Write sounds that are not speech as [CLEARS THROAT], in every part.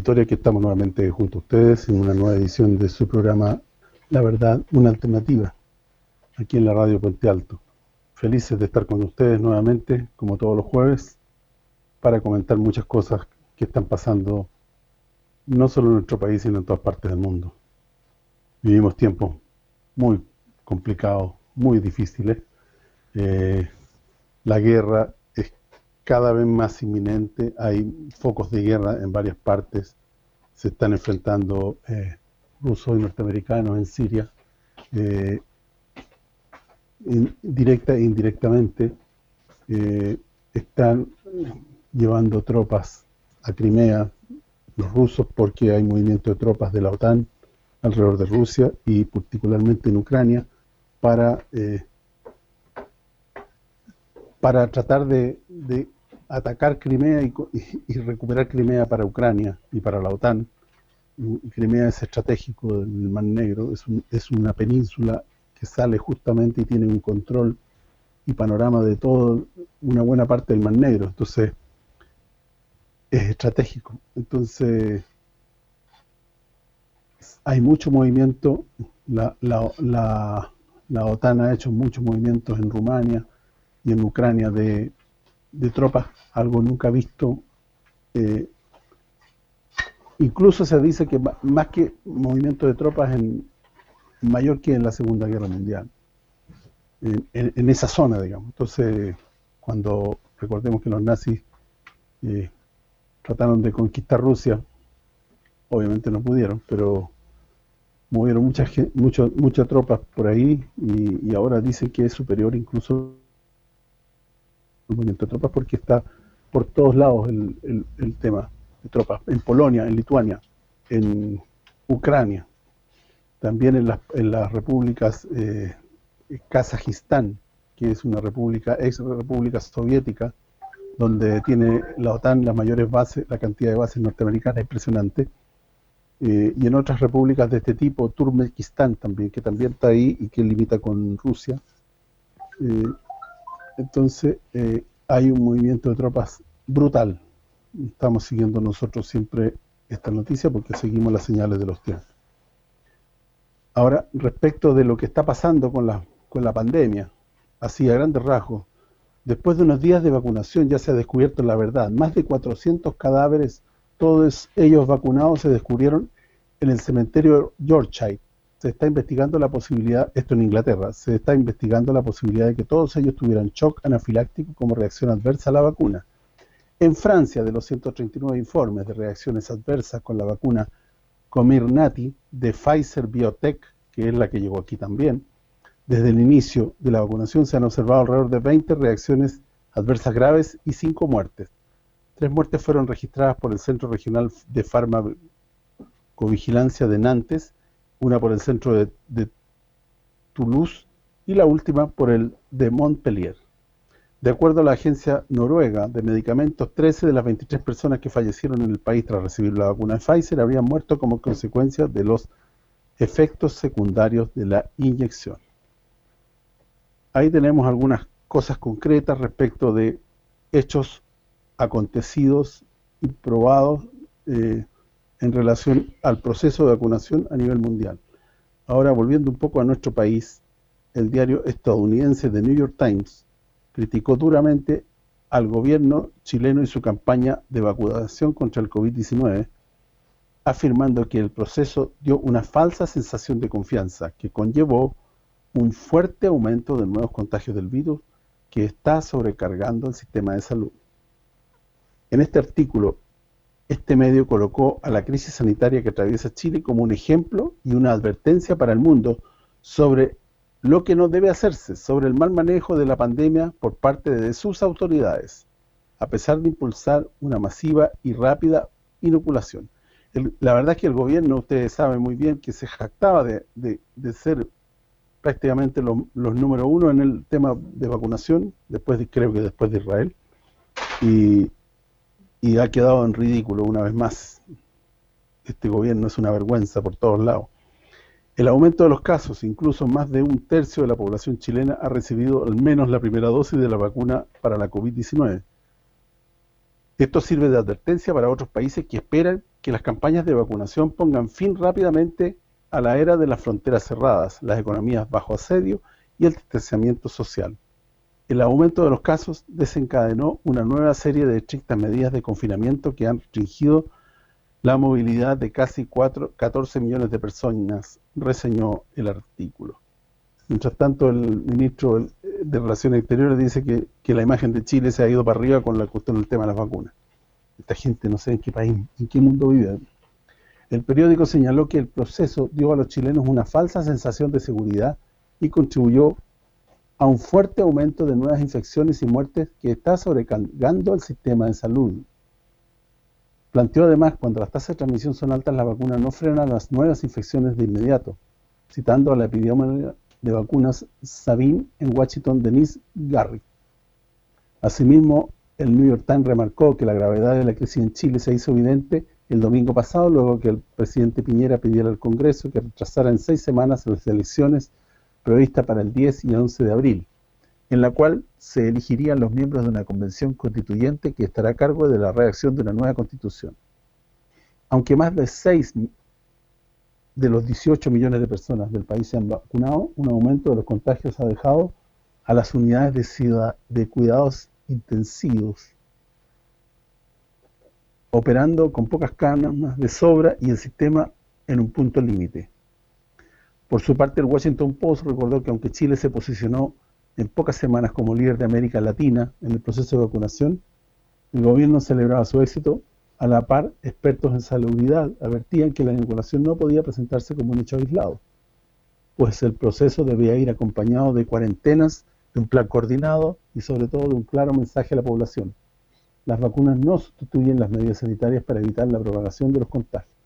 Historia que estamos nuevamente junto a ustedes en una nueva edición de su programa La Verdad, una alternativa, aquí en la radio Puente Alto. Felices de estar con ustedes nuevamente, como todos los jueves, para comentar muchas cosas que están pasando no solo en nuestro país, sino en todas partes del mundo. Vivimos tiempos muy complicados, muy difíciles. Eh, la guerra cada vez más inminente, hay focos de guerra en varias partes, se están enfrentando eh, rusos y norteamericanos en Siria, eh, directa e indirectamente, eh, están llevando tropas a Crimea, los rusos, porque hay movimiento de tropas de la OTAN alrededor de Rusia y particularmente en Ucrania, para para tratar de atacar Crimea y, recuperar Crimea para Ucrania y para la OTAN. Crimea es estratégico del Mar Negro, es, una península que sale justamente y tiene un control y panorama de todo una buena parte del Mar Negro, entonces es estratégico. Entonces hay mucho movimiento, la, la, la OTAN ha hecho muchos movimientos en Rumania y en Ucrania de de tropas, algo nunca visto. Eh, incluso se dice que más que movimiento de tropas en mayor que en la Segunda Guerra Mundial, en, esa zona, digamos. Entonces, cuando recordemos que los nazis eh, trataron de conquistar Rusia, obviamente no pudieron, pero movieron muchas muchas tropas por ahí y, y ahora dicen que es superior incluso movimiento de tropas porque está por todos lados el, el, tema de tropas, en Polonia, en Lituania, en Ucrania, también en las, en las repúblicas eh, Kazajistán, que es una república, ex república soviética, donde tiene la OTAN las mayores bases, la cantidad de bases norteamericanas impresionante, eh, y en otras repúblicas de este tipo, Turkmenistán también, que también está ahí y que limita con Rusia, eh, entonces eh, hay un movimiento de tropas brutal. Estamos siguiendo nosotros siempre esta noticia porque seguimos las señales de los tiempos. Ahora, respecto de lo que está pasando con la, con la pandemia, así a grandes rasgos, después de unos días de vacunación ya se ha descubierto la verdad. Más de 400 cadáveres, todos ellos vacunados, se descubrieron en el cementerio Yorkshire, se está investigando la posibilidad, esto en Inglaterra, se está investigando la posibilidad de que todos ellos tuvieran shock anafiláctico como reacción adversa a la vacuna. En Francia, de los 139 informes de reacciones adversas con la vacuna Comirnaty de Pfizer Biotech, que es la que llegó aquí también, desde el inicio de la vacunación se han observado alrededor de 20 reacciones adversas graves y 5 muertes. Tres muertes fueron registradas por el Centro Regional de Farmacovigilancia de Nantes una por el centro de, Toulouse y la última por el de Montpellier. De acuerdo a la agencia noruega de medicamentos, 13 de las 23 personas que fallecieron en el país tras recibir la vacuna de Pfizer habrían muerto como consecuencia de los efectos secundarios de la inyección. Ahí tenemos algunas cosas concretas respecto de hechos acontecidos y probados eh, en relación al proceso de vacunación a nivel mundial. Ahora, volviendo un poco a nuestro país, el diario estadounidense The New York Times criticó duramente al gobierno chileno y su campaña de vacunación contra el COVID-19, afirmando que el proceso dio una falsa sensación de confianza que conllevó un fuerte aumento de nuevos contagios del virus que está sobrecargando el sistema de salud. En este artículo, este medio colocó a la crisis sanitaria que atraviesa Chile como un ejemplo y una advertencia para el mundo sobre lo que no debe hacerse, sobre el mal manejo de la pandemia por parte de sus autoridades, a pesar de impulsar una masiva y rápida inoculación. la verdad es que el gobierno, ustedes saben muy bien, que se jactaba de, ser prácticamente los número uno en el tema de vacunación, después de, creo que después de Israel, y y ha quedado en ridículo una vez más. Este gobierno es una vergüenza por todos lados. El aumento de los casos, incluso más de un tercio de la población chilena ha recibido al menos la primera dosis de la vacuna para la COVID-19. Esto sirve de advertencia para otros países que esperan que las campañas de vacunación pongan fin rápidamente a la era de las fronteras cerradas, las economías bajo asedio y el distanciamiento social. El aumento de los casos desencadenó una nueva serie de estrictas medidas de confinamiento que han restringido la movilidad de casi 4, 14 millones de personas, reseñó el artículo. Mientras tanto, el ministro de Relaciones Exteriores dice que, que la imagen de Chile se ha ido para arriba con la cuestión del tema de las vacunas. Esta gente no sé en qué país, en qué mundo vive. El periódico señaló que el proceso dio a los chilenos una falsa sensación de seguridad y contribuyó a un fuerte aumento de nuevas infecciones y muertes que está sobrecargando el sistema de salud. Planteó además, cuando las tasas de transmisión son altas, la vacuna no frena las nuevas infecciones de inmediato, citando a la epidemióloga de vacunas Sabine en Washington, Denise Garrick. Asimismo, el New York Times remarcó que la gravedad de la crisis en Chile se hizo evidente el domingo pasado, luego que el presidente Piñera pidiera al Congreso que retrasara en seis semanas las elecciones previstas para el 10 y el 11 de abril en la cual se elegirían los miembros de una convención constituyente que estará a cargo de la redacción de una nueva constitución. Aunque más de 6 de los 18 millones de personas del país se han vacunado, un aumento de los contagios ha dejado a las unidades de, de cuidados intensivos operando con pocas camas de sobra y el sistema en un punto límite. Por su parte, el Washington Post recordó que aunque Chile se posicionó en pocas semanas como líder de América Latina en el proceso de vacunación, el gobierno celebraba su éxito, a la par, expertos en salubridad advertían que la inoculación no podía presentarse como un hecho aislado, pues el proceso debía ir acompañado de cuarentenas, de un plan coordinado y sobre todo de un claro mensaje a la población. Las vacunas no sustituyen las medidas sanitarias para evitar la propagación de los contagios.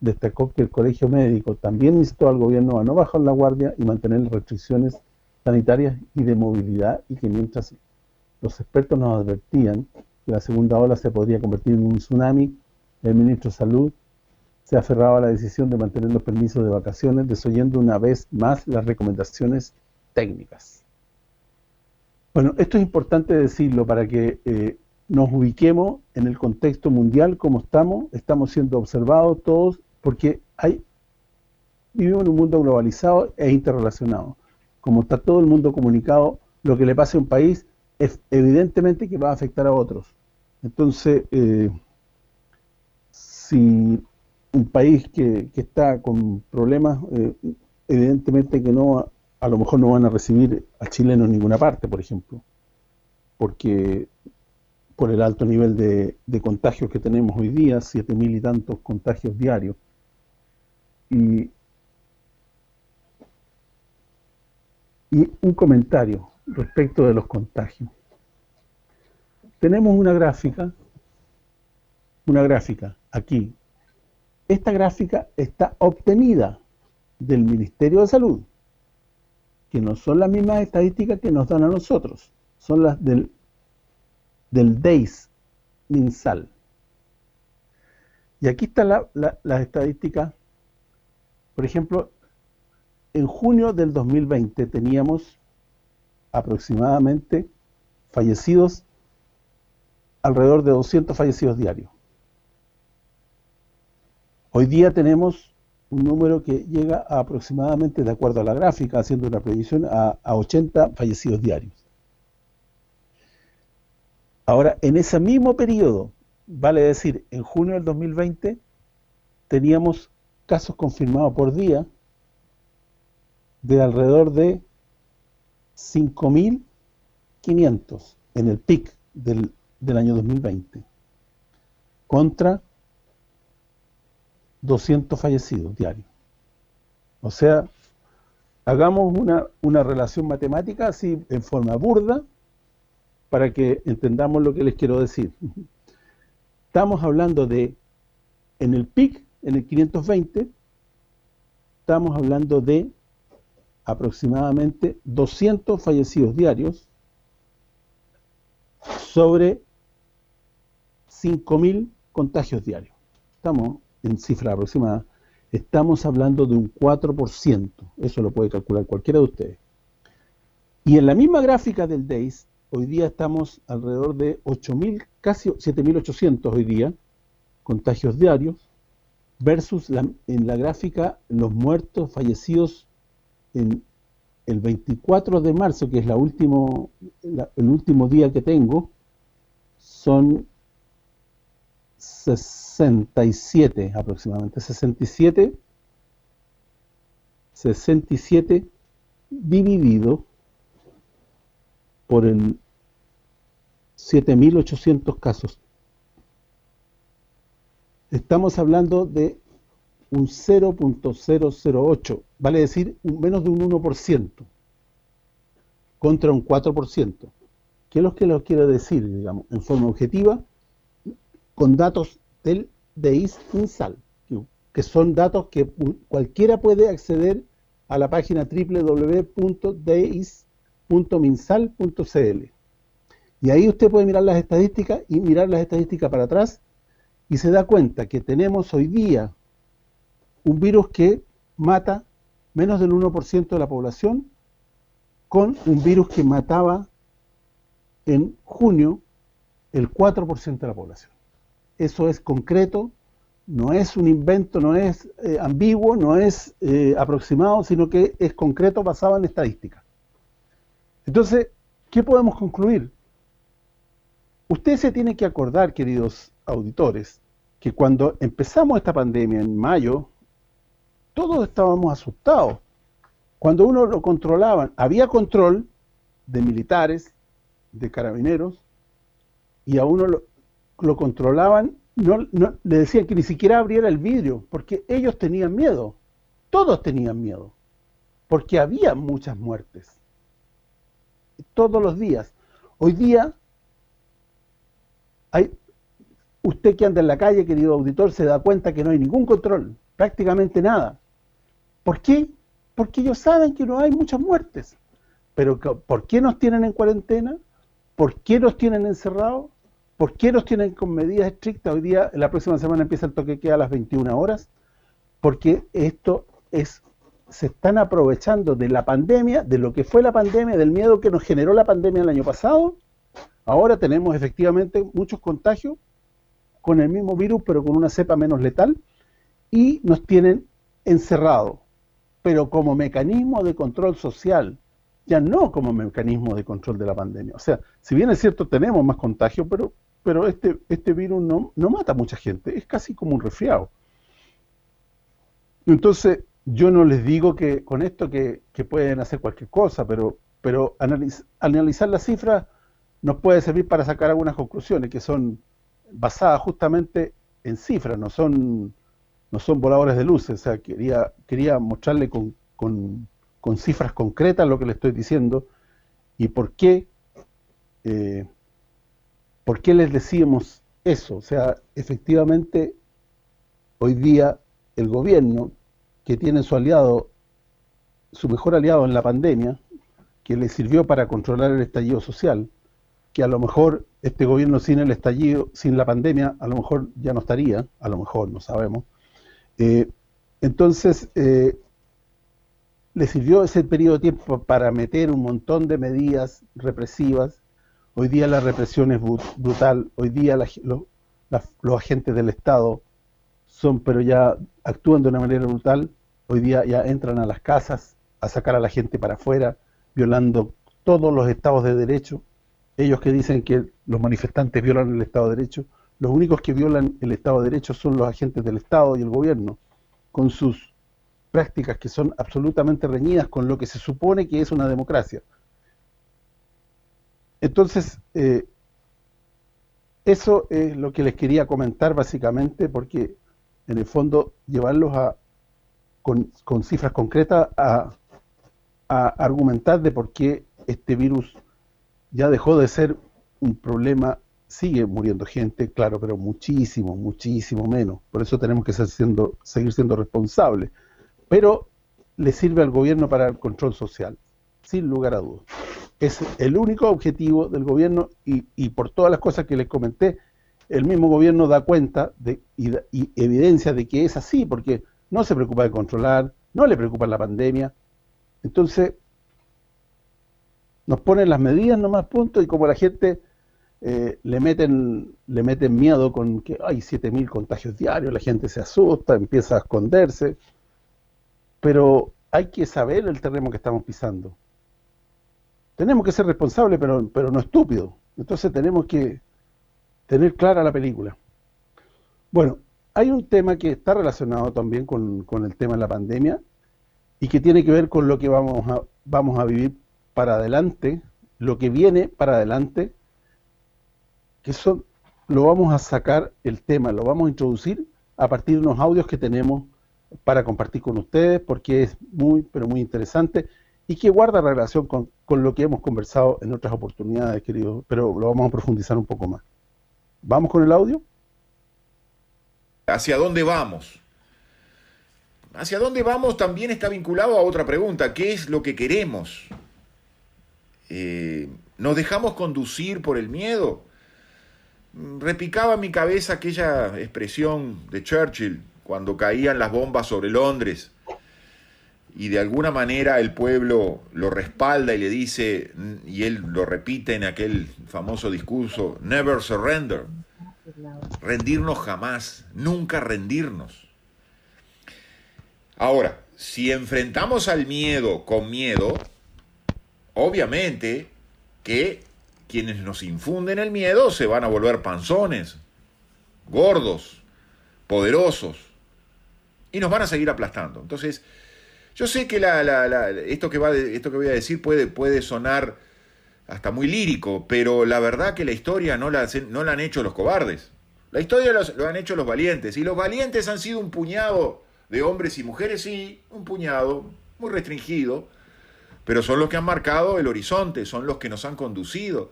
Destacó que el Colegio Médico también instó al gobierno a no bajar la guardia y mantener las restricciones sanitarias y de movilidad y que mientras los expertos nos advertían que la segunda ola se podría convertir en un tsunami, el ministro de Salud se aferraba a la decisión de mantener los permisos de vacaciones, desoyendo una vez más las recomendaciones técnicas. Bueno, esto es importante decirlo para que eh, nos ubiquemos en el contexto mundial como estamos, estamos siendo observados todos, porque hay vivimos en un mundo globalizado e interrelacionado como está todo el mundo comunicado, lo que le pase a un país es evidentemente que va a afectar a otros. Entonces, eh, si un país que, está con problemas, eh, evidentemente que no, a lo mejor no van a recibir a chilenos en ninguna parte, por ejemplo, porque por el alto nivel de, de contagios que tenemos hoy día, siete mil y tantos contagios diarios, y un comentario respecto de los contagios. Tenemos una gráfica, una gráfica aquí. Esta gráfica está obtenida del Ministerio de Salud, que no son las mismas estadísticas que nos dan a nosotros, son las del, del DEIS MinSal. Y aquí están la, las estadísticas, por ejemplo, en junio del 2020 teníamos aproximadamente fallecidos, alrededor de 200 fallecidos diarios. Hoy día tenemos un número que llega a aproximadamente, de acuerdo a la gráfica, haciendo una previsión, a, a 80 fallecidos diarios. Ahora, en ese mismo periodo, vale decir, en junio del 2020, teníamos casos confirmados por día de alrededor de 5.500 en el pic del, año 2020 contra 200 fallecidos diarios. O sea, hagamos una, una relación matemática así en forma burda para que entendamos lo que les quiero decir. Estamos hablando de, en el pic, en el 520, estamos hablando de aproximadamente 200 fallecidos diarios sobre 5.000 contagios diarios. Estamos en cifra aproximada. Estamos hablando de un 4%. Eso lo puede calcular cualquiera de ustedes. Y en la misma gráfica del DAIS, hoy día estamos alrededor de 8.000, casi 7.800 hoy día, contagios diarios versus en la gráfica los muertos fallecidos en el 24 de marzo, que es la último, el último día que tengo, son 67 aproximadamente, 67 67 dividido por el 7.800 casos. Estamos hablando de un 0.008, vale decir menos de un 1%, contra un 4%. ¿Qué es lo que lo quiero decir, digamos, en forma objetiva? Con datos del DEIS INSAL, que son datos que cualquiera puede acceder a la página www.deis.minsal.cl. Y ahí usted puede mirar las estadísticas y mirar las estadísticas para atrás y se da cuenta que tenemos hoy día un virus que mata menos del 1% de la población con un virus que mataba en junio el 4% de la población. Eso es concreto, no es un invento, no es eh, ambiguo, no es eh, aproximado, sino que es concreto basado en estadística. Entonces, ¿qué podemos concluir? Usted se tiene que acordar, queridos auditores, que cuando empezamos esta pandemia en mayo, todos estábamos asustados. Cuando uno lo controlaban, había control de militares, de carabineros, y a uno lo, controlaban, no, le decían que ni siquiera abriera el vidrio, porque ellos tenían miedo, todos tenían miedo, porque había muchas muertes, todos los días. Hoy día hay usted que anda en la calle, querido auditor, se da cuenta que no hay ningún control, prácticamente nada. ¿Por qué? Porque ellos saben que no hay muchas muertes. Pero ¿por qué nos tienen en cuarentena? ¿Por qué nos tienen encerrados? ¿Por qué nos tienen con medidas estrictas? Hoy día, la próxima semana empieza el toque que a las 21 horas. Porque esto es se están aprovechando de la pandemia, de lo que fue la pandemia, del miedo que nos generó la pandemia el año pasado. Ahora tenemos efectivamente muchos contagios con el mismo virus, pero con una cepa menos letal, y nos tienen encerrados, pero como mecanismo de control social, ya no como mecanismo de control de la pandemia. O sea, si bien es cierto, tenemos más contagio, pero pero este este virus no, no mata a mucha gente, es casi como un resfriado. Entonces, yo no les digo que con esto que, que pueden hacer cualquier cosa, pero pero analizar las cifras nos puede servir para sacar algunas conclusiones que son basada justamente en cifras, no son no son voladores de luces, o sea, quería quería mostrarle con, con, cifras concretas lo que le estoy diciendo y por qué eh, por qué les decíamos eso, o sea, efectivamente hoy día el gobierno que tiene su aliado su mejor aliado en la pandemia que le sirvió para controlar el estallido social que a lo mejor este gobierno sin el estallido, sin la pandemia, a lo mejor ya no estaría, a lo mejor, no sabemos. Eh, entonces, eh, le sirvió ese periodo de tiempo para meter un montón de medidas represivas. Hoy día la represión es brutal, hoy día los agentes del Estado son, pero ya actúan de una manera brutal, hoy día ya entran a las casas a sacar a la gente para afuera, violando todos los estados de derecho, ellos que dicen que los manifestantes violan el Estado de Derecho, los únicos que violan el Estado de Derecho son los agentes del Estado y el gobierno, con sus prácticas que son absolutamente reñidas con lo que se supone que es una democracia. Entonces, eh, eso es lo que les quería comentar básicamente, porque en el fondo llevarlos a con, cifras concretas a, a argumentar de por qué este virus ya dejó de ser un problema, sigue muriendo gente, claro, pero muchísimo, muchísimo menos. Por eso tenemos que seguir siendo responsables. Pero le sirve al gobierno para el control social, sin lugar a dudas. Es el único objetivo del gobierno y, por todas las cosas que les comenté, el mismo gobierno da cuenta de, y, y evidencia de que es así, porque no se preocupa de controlar, no le preocupa la pandemia. Entonces, nos ponen las medidas nomás punto y como la gente eh, le meten le meten miedo con que hay 7.000 contagios diarios, la gente se asusta, empieza a esconderse, pero hay que saber el terreno que estamos pisando. Tenemos que ser responsables, pero, pero no estúpidos. Entonces tenemos que tener clara la película. Bueno, hay un tema que está relacionado también con, con, el tema de la pandemia y que tiene que ver con lo que vamos a, vamos a vivir para adelante, lo que viene para adelante, que eso lo vamos a sacar el tema, lo vamos a introducir a partir de unos audios que tenemos para compartir con ustedes, porque es muy, pero muy interesante y que guarda relación con, con lo que hemos conversado en otras oportunidades, queridos, pero lo vamos a profundizar un poco más. ¿Vamos con el audio? ¿Hacia dónde vamos? Hacia dónde vamos también está vinculado a otra pregunta, ¿qué es lo que queremos? Eh, ¿Nos dejamos conducir por el miedo? Repicaba en mi cabeza aquella expresión de Churchill cuando caían las bombas sobre Londres y de alguna manera el pueblo lo respalda y le dice, y él lo repite en aquel famoso discurso, never surrender, rendirnos jamás, nunca rendirnos. Ahora, si enfrentamos al miedo con miedo, obviamente que quienes nos infunden el miedo se van a volver panzones, gordos, poderosos, y nos van a seguir aplastando. Entonces, yo sé que esto, que va esto que voy a decir puede, puede sonar hasta muy lírico, pero la verdad que la historia no la, no la han hecho los cobardes. La historia lo han hecho los valientes, y los valientes han sido un puñado de hombres y mujeres, sí, un puñado, muy restringido, pero son los que han marcado el horizonte, son los que nos han conducido.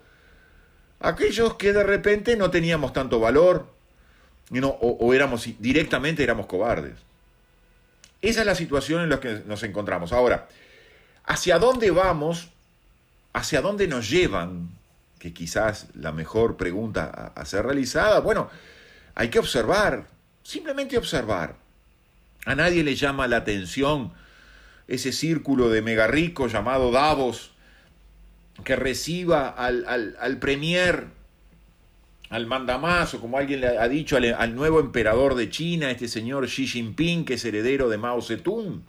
Aquellos que de repente no teníamos tanto valor, o, éramos directamente éramos cobardes. Esa es la situación en la que nos encontramos. Ahora, ¿hacia dónde vamos? ¿Hacia dónde nos llevan? Que quizás la mejor pregunta a ser realizada. Bueno, hay que observar, simplemente observar. A nadie le llama la atención ese círculo de megarricos llamado Davos, que reciba al, al, premier, al mandamazo, como alguien le ha dicho, al, al, nuevo emperador de China, este señor Xi Jinping, que es heredero de Mao Zedong.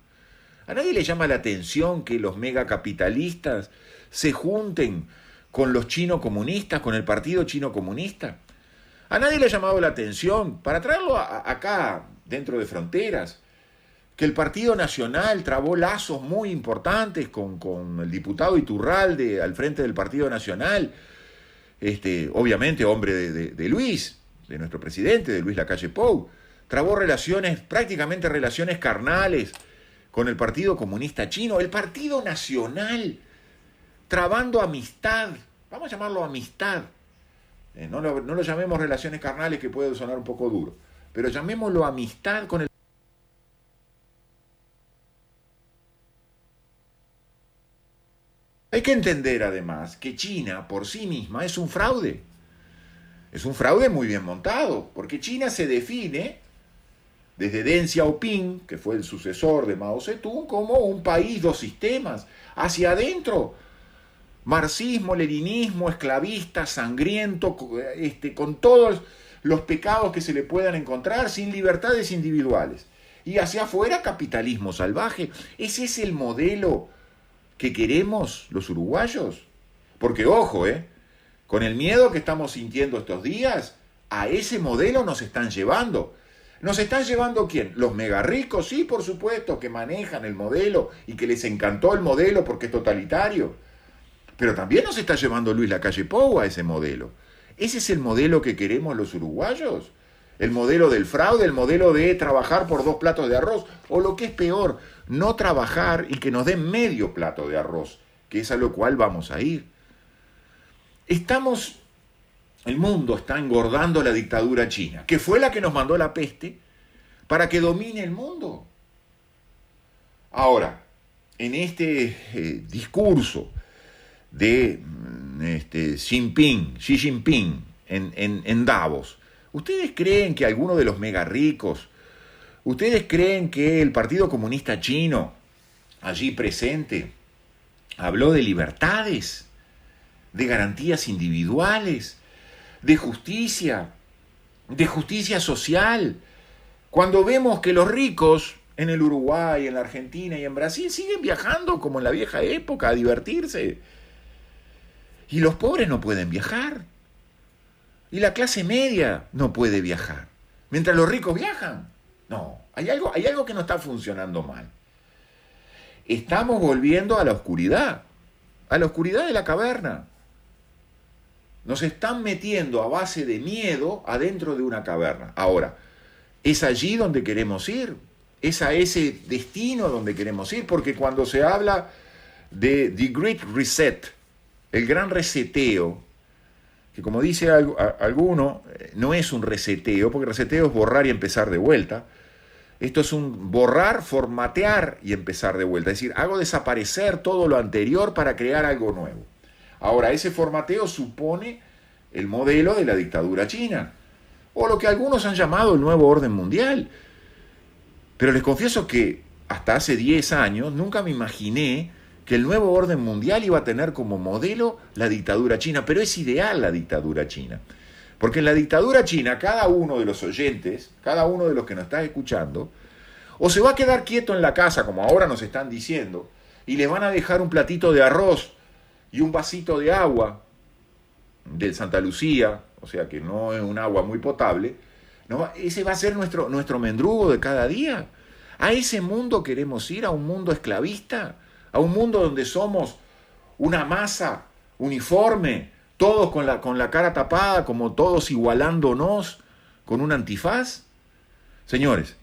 A nadie le llama la atención que los megacapitalistas se junten con los chino comunistas, con el partido chino comunista. A nadie le ha llamado la atención, para traerlo acá, dentro de fronteras, que el Partido Nacional trabó lazos muy importantes con, el diputado Iturralde al frente del Partido Nacional, este, obviamente hombre de, Luis, de nuestro presidente, de Luis Lacalle Pou, trabó relaciones, prácticamente relaciones carnales con el Partido Comunista Chino, el Partido Nacional, trabando amistad, vamos a llamarlo amistad, eh, no, no lo llamemos relaciones carnales que puede sonar un poco duro, pero llamémoslo amistad con el Hay que entender además que China por sí misma es un fraude. Es un fraude muy bien montado, porque China se define desde Deng Xiaoping, que fue el sucesor de Mao Zedong, como un país dos sistemas, hacia adentro. Marxismo, leninismo, esclavista, sangriento, este, con todos los pecados que se le puedan encontrar, sin libertades individuales. Y hacia afuera, capitalismo salvaje. Ese es el modelo que queremos los uruguayos? Porque ojo, ¿eh? Con el miedo que estamos sintiendo estos días, a ese modelo nos están llevando. ¿Nos están llevando quién? Los mega ricos, sí, por supuesto, que manejan el modelo y que les encantó el modelo porque es totalitario. Pero también nos está llevando Luis Lacalle Pou a ese modelo. ¿Ese es el modelo que queremos los uruguayos? El modelo del fraude, el modelo de trabajar por dos platos de arroz, o lo que es peor, no trabajar y que nos den medio plato de arroz, que es a lo cual vamos a ir. Estamos, el mundo está engordando la dictadura china, que fue la que nos mandó la peste para que domine el mundo. Ahora, en este eh, discurso de mm, este, Xi Jinping, Xi Jinping en, Davos, ¿ustedes creen que alguno de los mega ricos ¿Ustedes creen que el Partido Comunista Chino, allí presente, habló de libertades, de garantías individuales, de justicia, de justicia social. Cuando vemos que los ricos en el Uruguay, en la Argentina y en Brasil siguen viajando como en la vieja época a divertirse. Y los pobres no pueden viajar. Y la clase media no puede viajar. Mientras los ricos viajan. No, hay algo, hay algo que no está funcionando mal. Estamos volviendo a la oscuridad, a la oscuridad de la caverna. Nos están metiendo a base de miedo adentro de una caverna. Ahora, es allí donde queremos ir, es a ese destino donde queremos ir, porque cuando se habla de The Great Reset, el gran reseteo, que como dice alguno, eh, no es un reseteo, porque reseteo es borrar y empezar de vuelta. Esto es un borrar, formatear y empezar de vuelta. Es decir, hago desaparecer todo lo anterior para crear algo nuevo. Ahora, ese formateo supone el modelo de la dictadura china, o lo que algunos han llamado el nuevo orden mundial. Pero les confieso que hasta hace 10 años nunca me imaginé que el nuevo orden mundial iba a tener como modelo la dictadura china, pero es ideal la dictadura china. Porque en la dictadura china cada uno de los oyentes, cada uno de los que nos está escuchando, o se va a quedar quieto en la casa, como ahora nos están diciendo, y les van a dejar un platito de arroz y un vasito de agua del Santa Lucía, o sea que no es un agua muy potable, no, ese va a ser nuestro, nuestro mendrugo de cada día. A ese mundo queremos ir, a un mundo esclavista, a un mundo donde somos una masa uniforme, todos con la, con la cara tapada, como todos igualándonos con un antifaz. Señores,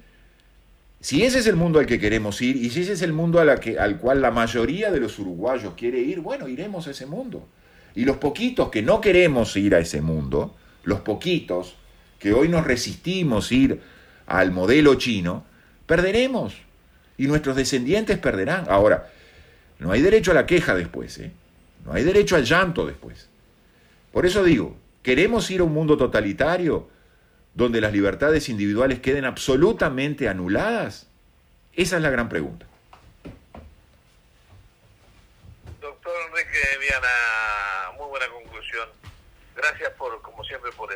si ese es el mundo al que queremos ir y si ese es el mundo a la que, al cual la mayoría de los uruguayos quiere ir, bueno, iremos a ese mundo. Y los poquitos que no queremos ir a ese mundo, los poquitos, que hoy nos resistimos ir al modelo chino, perderemos y nuestros descendientes perderán. Ahora, no hay derecho a la queja después, ¿eh? no hay derecho al llanto después. Por eso digo, ¿queremos ir a un mundo totalitario donde las libertades individuales queden absolutamente anuladas? Esa es la gran pregunta. Doctor Enrique Viana, muy buena conclusión. Gracias por, como siempre, por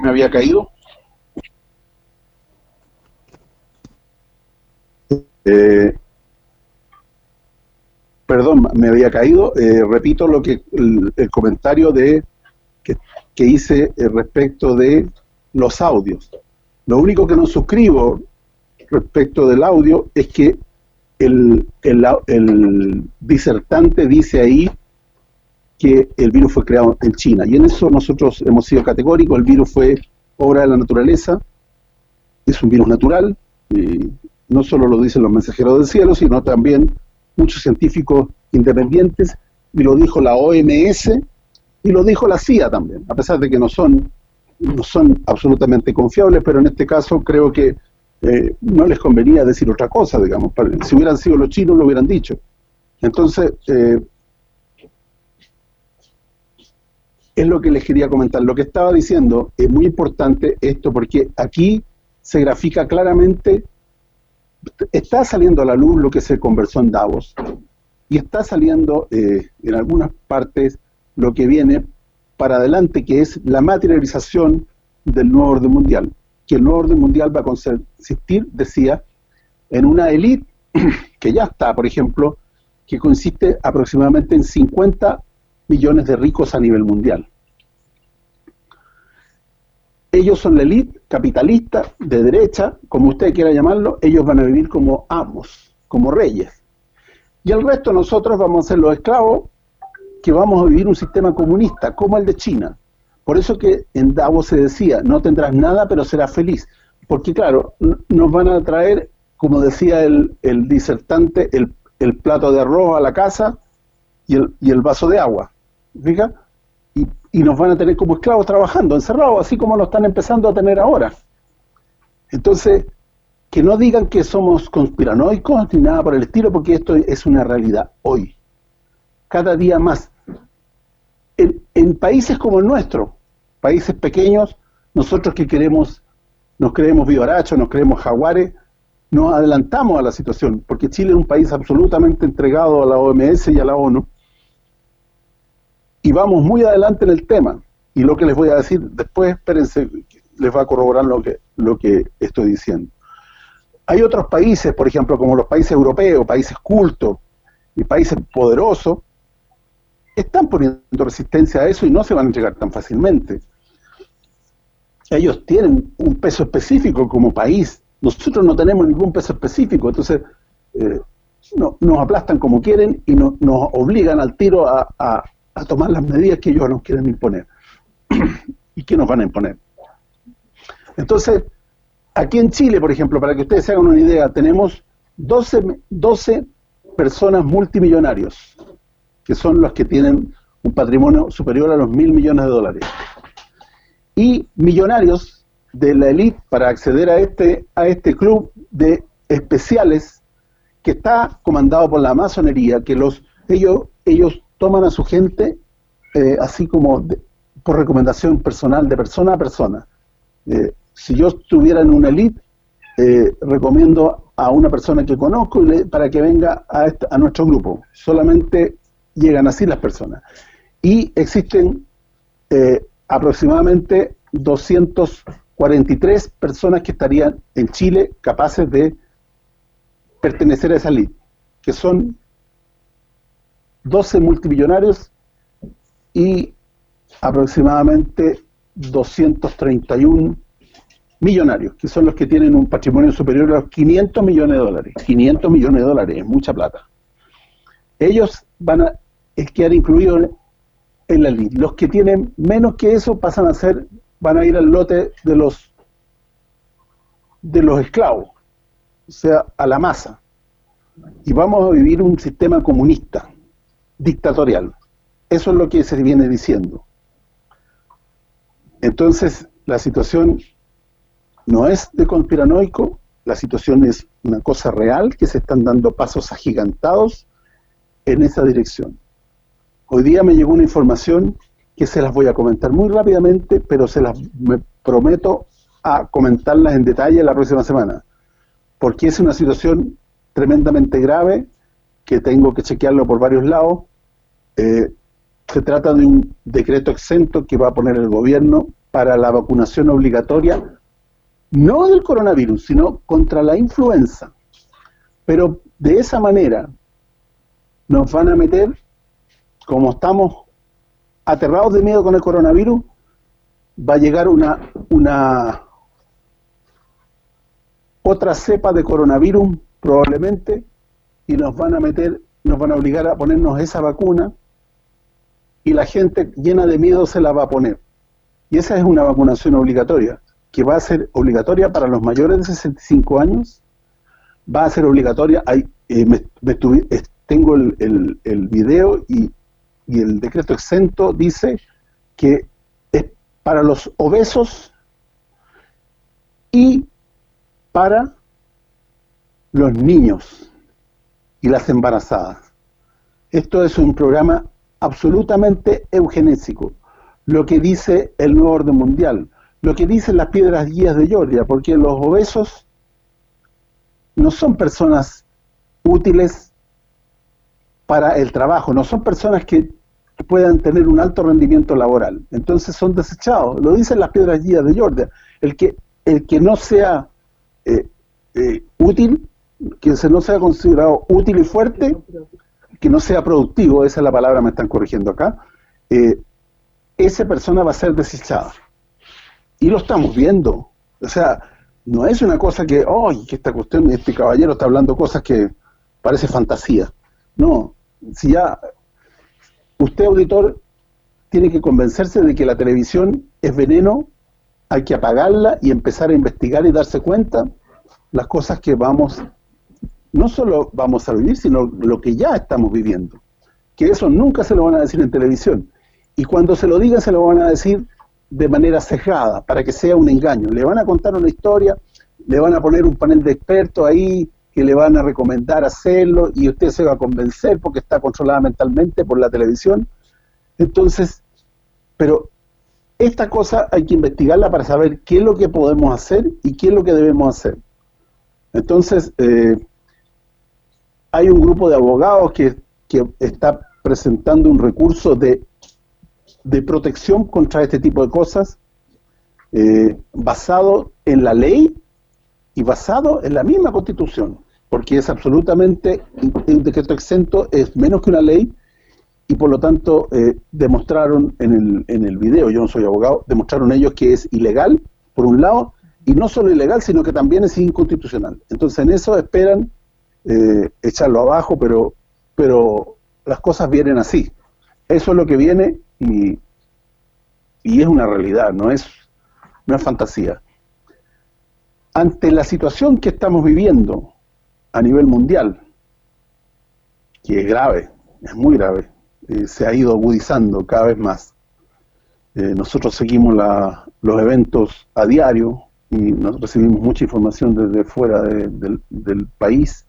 que me había caído. Eh, perdón, me había caído. Eh, repito lo que el, comentario de que, hice eh, respecto de los audios. Lo único que no suscribo respecto del audio es que el, el, el disertante dice ahí que el virus fue creado en China. Y en eso nosotros hemos sido categóricos, el virus fue obra de la naturaleza, es un virus natural, y no solo lo dicen los mensajeros del cielo, sino también muchos científicos independientes, y lo dijo la OMS, y lo dijo la CIA también, a pesar de que no son no son absolutamente confiables, pero en este caso creo que eh, no les convenía decir otra cosa, digamos, si hubieran sido los chinos lo hubieran dicho. Entonces, eh, es lo que les quería comentar. Lo que estaba diciendo es muy importante esto porque aquí se grafica claramente, está saliendo a la luz lo que se conversó en Davos y está saliendo eh, en algunas partes lo que viene para adelante, que es la materialización del nuevo orden mundial. Que el nuevo orden mundial va a consistir, decía, en una élite que ya está, por ejemplo, que consiste aproximadamente en 50 millones de ricos a nivel mundial. Ellos son la élite capitalista, de derecha, como usted quiera llamarlo, ellos van a vivir como amos, como reyes. Y el resto nosotros vamos a ser los esclavos que vamos a vivir un sistema comunista, como el de China. Por eso que en Davos se decía, no tendrás nada, pero serás feliz. Porque claro, nos van a traer, como decía el, el disertante, el, el, plato de arroz a la casa y el, y el vaso de agua. ¿Fija? Y, nos van a tener como esclavos trabajando, encerrados, así como lo están empezando a tener ahora. Entonces, que no digan que somos conspiranoicos ni nada por el estilo, porque esto es una realidad hoy. Cada día más. En, países como el nuestro, países pequeños, nosotros que queremos, nos creemos vivarachos, nos creemos jaguares, nos adelantamos a la situación, porque Chile es un país absolutamente entregado a la OMS y a la ONU, y vamos muy adelante en el tema. Y lo que les voy a decir después, espérense, les va a corroborar lo que, lo que estoy diciendo. Hay otros países, por ejemplo, como los países europeos, países cultos y países poderosos, están poniendo resistencia a eso y no se van a entregar tan fácilmente. Ellos tienen un peso específico como país. Nosotros no tenemos ningún peso específico, entonces eh, nos aplastan como quieren y nos obligan al tiro a, a tomar las medidas que ellos nos quieren imponer. [CLEARS THROAT] ¿Y qué nos van a imponer? Entonces, Aquí en Chile, por ejemplo, para que ustedes se hagan una idea, tenemos 12, 12 personas multimillonarios, que son los que tienen un patrimonio superior a los mil millones de dólares. Y millonarios de la élite para acceder a este a este club de especiales que está comandado por la masonería, que los ellos ellos toman a su gente eh, así como por recomendación personal de persona a persona. Eh, si yo estuviera en una elite, eh, recomiendo a una persona que conozco para que venga a, nuestro grupo. Solamente llegan así las personas. Y existen eh, aproximadamente 243 personas que estarían en Chile capaces de pertenecer a esa elite, que son 12 multimillonarios y aproximadamente 231 millonarios, que son los que tienen un patrimonio superior a los 500 millones de dólares. 500 millones de dólares, es mucha plata. Ellos van a quedar incluidos en la ley. Los que tienen menos que eso pasan a ser, van a ir al lote de los de los esclavos, o sea, a la masa. Y vamos a vivir un sistema comunista, dictatorial. Eso es lo que se viene diciendo. Entonces, la situación no es de conspiranoico, la situación es una cosa real, que se están dando pasos agigantados en esa dirección. Hoy día me llegó una información que se las voy a comentar muy rápidamente, pero se las me prometo a comentarlas en detalle la próxima semana, porque es una situación tremendamente grave, que tengo que chequearlo por varios lados. Eh, se trata de un decreto exento que va a poner el gobierno para la vacunación obligatoria no del coronavirus, sino contra la influenza. Pero de esa manera nos van a meter, como estamos aterrados de miedo con el coronavirus, va a llegar una una otra cepa de coronavirus probablemente y nos van a meter, nos van a obligar a ponernos esa vacuna y la gente llena de miedo se la va a poner. Y esa es una vacunación obligatoria que va a ser obligatoria para los mayores de 65 años, va a ser obligatoria, hay, eh, tengo el, el, video y, y, el decreto exento dice que es para los obesos y para los niños y las embarazadas. Esto es un programa absolutamente eugenésico. lo que dice el nuevo orden mundial, lo que dicen las piedras guías de Georgia, porque los obesos no son personas útiles para el trabajo, no son personas que puedan tener un alto rendimiento laboral. Entonces son desechados, lo dicen las piedras guías de Georgia. El que el que no sea eh, eh, útil, que se no sea considerado útil y fuerte, que no sea productivo, esa es la palabra me están corrigiendo acá, eh, esa persona va a ser desechada. Y lo estamos viendo. O sea, no es una cosa que, ¡ay, que esta cuestión, este caballero está hablando cosas que parece fantasía! No, si ya usted, auditor, tiene que convencerse de que la televisión es veneno, hay que apagarla y empezar a investigar y darse cuenta las cosas que vamos, no solo vamos a vivir, sino lo que ya estamos viviendo. Que eso nunca se lo van a decir en televisión. Y cuando se lo digan, se lo van a decir de manera cejada, para que sea un engaño. Le van a contar una historia, le van a poner un panel de expertos ahí que le van a recomendar hacerlo y usted se va a convencer porque está controlada mentalmente por la televisión. Entonces, pero esta cosa hay que investigarla para saber qué es lo que podemos hacer y qué es lo que debemos hacer. Entonces, eh, hay un grupo de abogados que, está presentando un recurso de de protección contra este tipo de cosas eh, basado en la ley y basado en la misma constitución, porque es absolutamente, un decreto exento es menos que una ley y por lo tanto eh, demostraron en el, en el video, yo no soy abogado, demostraron ellos que es ilegal, por un lado, y no solo ilegal, sino que también es inconstitucional. Entonces en eso esperan eh, echarlo abajo, pero pero las cosas vienen así. Eso es lo que viene y, y es una realidad, no es, no es fantasía. Ante la situación que estamos viviendo a nivel mundial, que es grave, es muy grave, eh, se ha ido agudizando cada vez más. Eh, nosotros seguimos la, los eventos a diario y nosotros recibimos mucha información desde fuera del, del país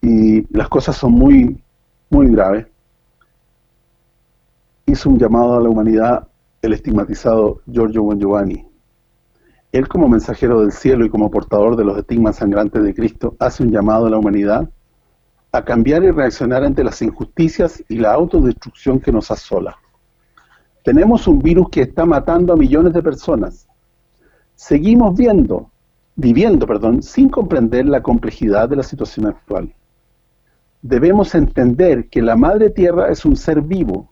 y las cosas son muy muy graves hizo un llamado a la humanidad el estigmatizado Giorgio Giovanni. Él como mensajero del cielo y como portador de los estigmas sangrantes de Cristo hace un llamado a la humanidad a cambiar y reaccionar ante las injusticias y la autodestrucción que nos asola. Tenemos un virus que está matando a millones de personas. Seguimos viendo, viviendo, perdón, sin comprender la complejidad de la situación actual. Debemos entender que la Madre Tierra es un ser vivo,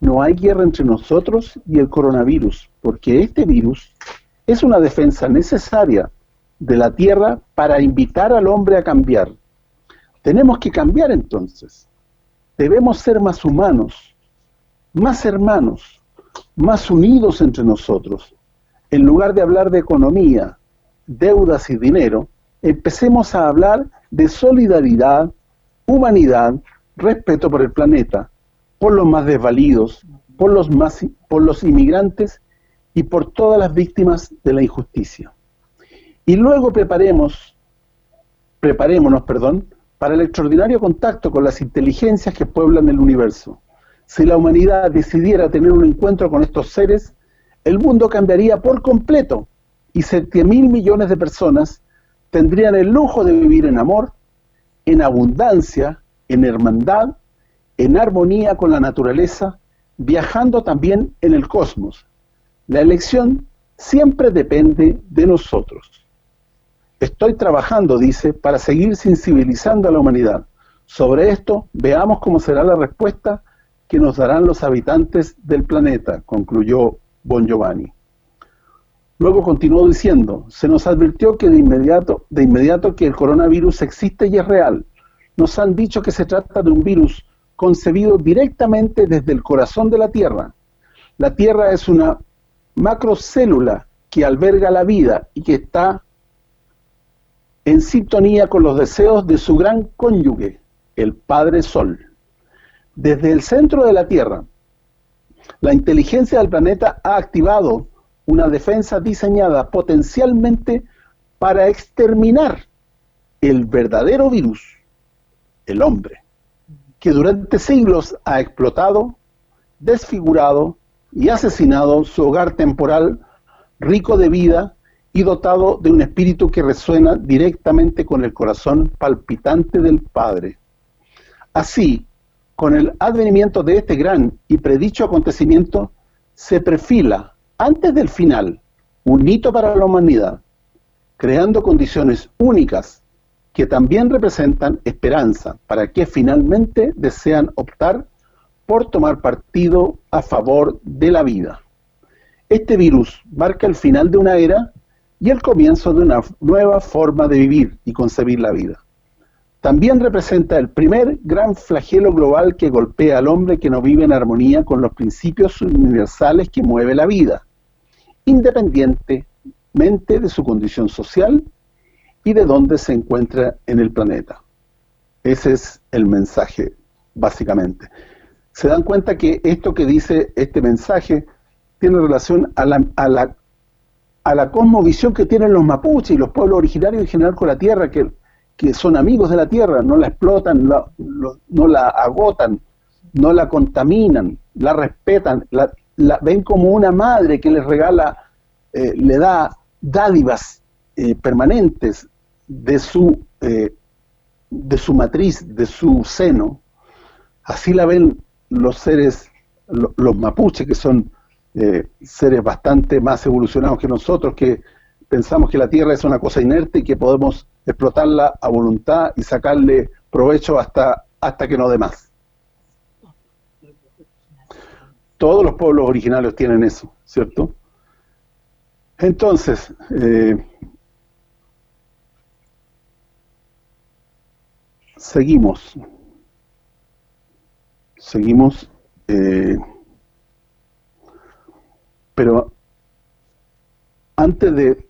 no hay guerra entre nosotros y el coronavirus, porque este virus es una defensa necesaria de la Tierra para invitar al hombre a cambiar. Tenemos que cambiar entonces. Debemos ser más humanos, más hermanos, más unidos entre nosotros. En lugar de hablar de economía, deudas y dinero, empecemos a hablar de solidaridad, humanidad, respeto por el planeta, por los más desvalidos, por los más por los inmigrantes y por todas las víctimas de la injusticia. Y luego preparemos preparémonos, perdón, para el extraordinario contacto con las inteligencias que pueblan el universo. Si la humanidad decidiera tener un encuentro con estos seres, el mundo cambiaría por completo y 7 mil millones de personas tendrían el lujo de vivir en amor, en abundancia, en hermandad en armonía con la naturaleza, viajando también en el cosmos. La elección siempre depende de nosotros. Estoy trabajando, dice, para seguir sensibilizando a la humanidad. Sobre esto, veamos cómo será la respuesta que nos darán los habitantes del planeta, concluyó Bon Giovanni. Luego continuó diciendo, se nos advirtió que de inmediato, de inmediato que el coronavirus existe y es real. Nos han dicho que se trata de un virus concebido directamente desde el corazón de la Tierra. La Tierra es una macrocélula que alberga la vida y que está en sintonía con los deseos de su gran cónyuge, el Padre Sol. Desde el centro de la Tierra, la inteligencia del planeta ha activado una defensa diseñada potencialmente para exterminar el verdadero virus, el hombre que durante siglos ha explotado, desfigurado y asesinado su hogar temporal rico de vida y dotado de un espíritu que resuena directamente con el corazón palpitante del Padre. Así, con el advenimiento de este gran y predicho acontecimiento, se perfila, antes del final, un hito para la humanidad, creando condiciones únicas que también representan esperanza para que finalmente desean optar por tomar partido a favor de la vida. Este virus marca el final de una era y el comienzo de una nueva forma de vivir y concebir la vida. También representa el primer gran flagelo global que golpea al hombre que no vive en armonía con los principios universales que mueve la vida, independientemente de su condición social y de dónde se encuentra en el planeta. Ese es el mensaje, básicamente. Se dan cuenta que esto que dice este mensaje tiene relación a la, a la, a la cosmovisión que tienen los mapuches y los pueblos originarios en general con la tierra, que, que son amigos de la tierra, no la explotan, no la agotan, no la contaminan, la respetan, la, ven como una madre que les regala, eh, le da dádivas eh, permanentes de su eh, de su matriz, de su seno. Así la ven los seres, los mapuches, que son eh, seres bastante más evolucionados que nosotros, que pensamos que la Tierra es una cosa inerte y que podemos explotarla a voluntad y sacarle provecho hasta hasta que no dé más. Todos los pueblos originarios tienen eso, ¿cierto? Entonces, eh, seguimos. Seguimos. Eh, pero antes de,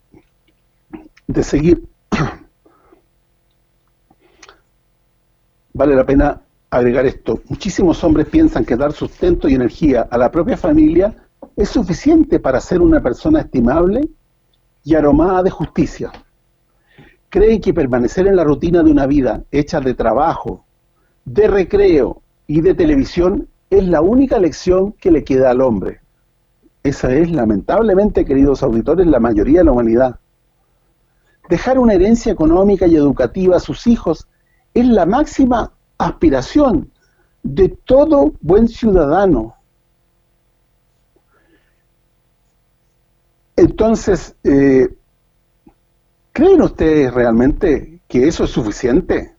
de seguir, [CLEARS THROAT] vale la pena agregar esto. Muchísimos hombres piensan que dar sustento y energía a la propia familia es suficiente para ser una persona estimable y aromada de justicia. Creen que permanecer en la rutina de una vida hecha de trabajo, de recreo y de televisión es la única lección que le queda al hombre. Esa es, lamentablemente, queridos auditores, la mayoría de la humanidad. Dejar una herencia económica y educativa a sus hijos es la máxima aspiración de todo buen ciudadano. Entonces, eh, ¿creen ustedes realmente que eso es suficiente?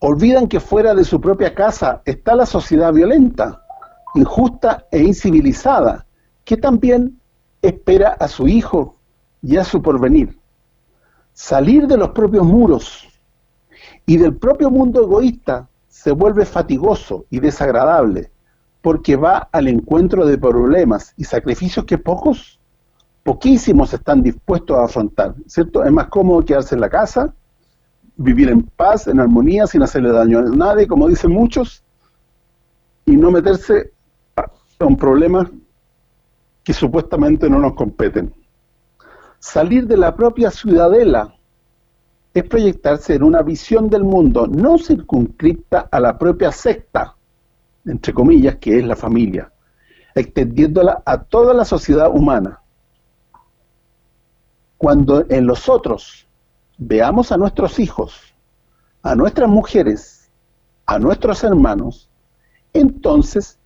Olvidan que fuera de su propia casa está la sociedad violenta, injusta e incivilizada, que también espera a su hijo y a su porvenir. Salir de los propios muros y del propio mundo egoísta se vuelve fatigoso y desagradable porque va al encuentro de problemas y sacrificios que pocos, poquísimos están dispuestos a afrontar, ¿cierto? Es más cómodo quedarse en la casa, vivir en paz, en armonía, sin hacerle daño a nadie, como dicen muchos, y no meterse a un problema que supuestamente no nos competen. Salir de la propia ciudadela es proyectarse en una visión del mundo no circunscripta a la propia secta, entre comillas, que es la familia, extendiéndola a toda la sociedad humana. Cuando en los otros veamos a nuestros hijos, a nuestras mujeres, a nuestros hermanos, entonces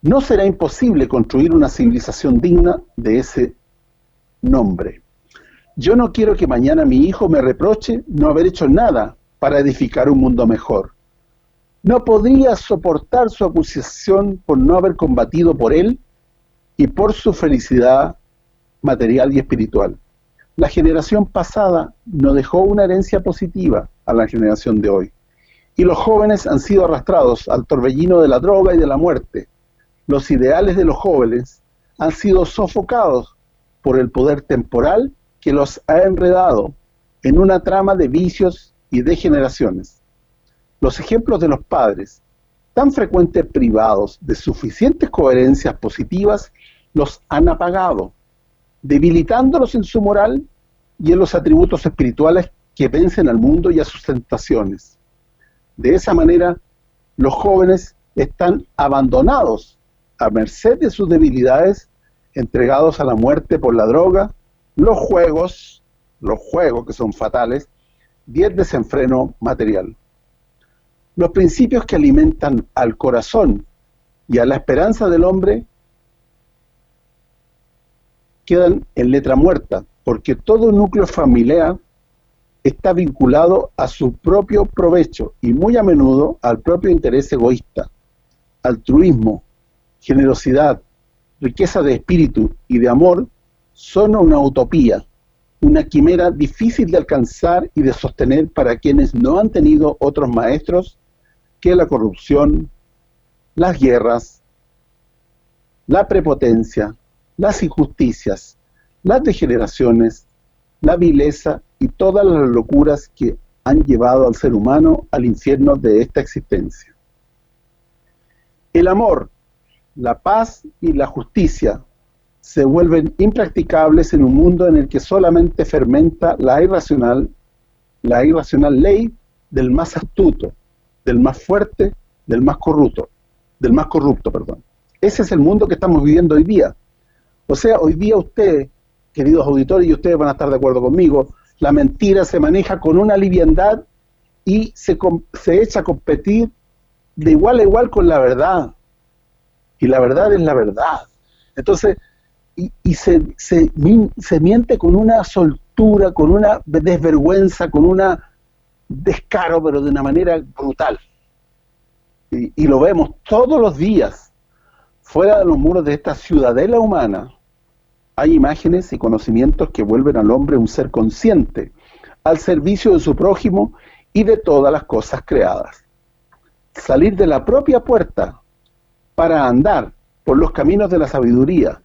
no será imposible construir una civilización digna de ese nombre. Yo no quiero que mañana mi hijo me reproche no haber hecho nada para edificar un mundo mejor. No podría soportar su acusación por no haber combatido por él y por su felicidad material y espiritual. La generación pasada no dejó una herencia positiva a la generación de hoy. Y los jóvenes han sido arrastrados al torbellino de la droga y de la muerte, los ideales de los jóvenes han sido sofocados por el poder temporal que los ha enredado en una trama de vicios y degeneraciones. Los ejemplos de los padres, tan frecuentes privados de suficientes coherencias positivas, los han apagado, debilitándolos en su moral y en los atributos espirituales que vencen al mundo y a sus tentaciones. De esa manera, los jóvenes están abandonados a merced de sus debilidades, entregados a la muerte por la droga, los juegos, los juegos que son fatales, y el desenfreno material. Los principios que alimentan al corazón y a la esperanza del hombre quedan en letra muerta, porque todo núcleo familiar está vinculado a su propio provecho y muy a menudo al propio interés egoísta, altruismo, generosidad, riqueza de espíritu y de amor son una utopía, una quimera difícil de alcanzar y de sostener para quienes no han tenido otros maestros que la corrupción, las guerras, la prepotencia, las injusticias, las degeneraciones, la vileza y todas las locuras que han llevado al ser humano al infierno de esta existencia. El amor, la paz y la justicia se vuelven impracticables en un mundo en el que solamente fermenta la irracional, la irracional ley del más astuto, del más fuerte, del más corrupto, del más corrupto, perdón. Ese es el mundo que estamos viviendo hoy día. O sea, hoy día usted, queridos auditores, y ustedes van a estar de acuerdo conmigo, la mentira se maneja con una liviandad y se, se echa a competir de igual a igual con la verdad. Y la verdad es la verdad. Entonces, y, se, se, se miente con una soltura, con una desvergüenza, con una descaro, pero de una manera brutal. Y, lo vemos todos los días, fuera de los muros de esta ciudadela humana, hay imágenes y conocimientos que vuelven al hombre un ser consciente, al servicio de su prójimo y de todas las cosas creadas. Salir de la propia puerta para andar por los caminos de la sabiduría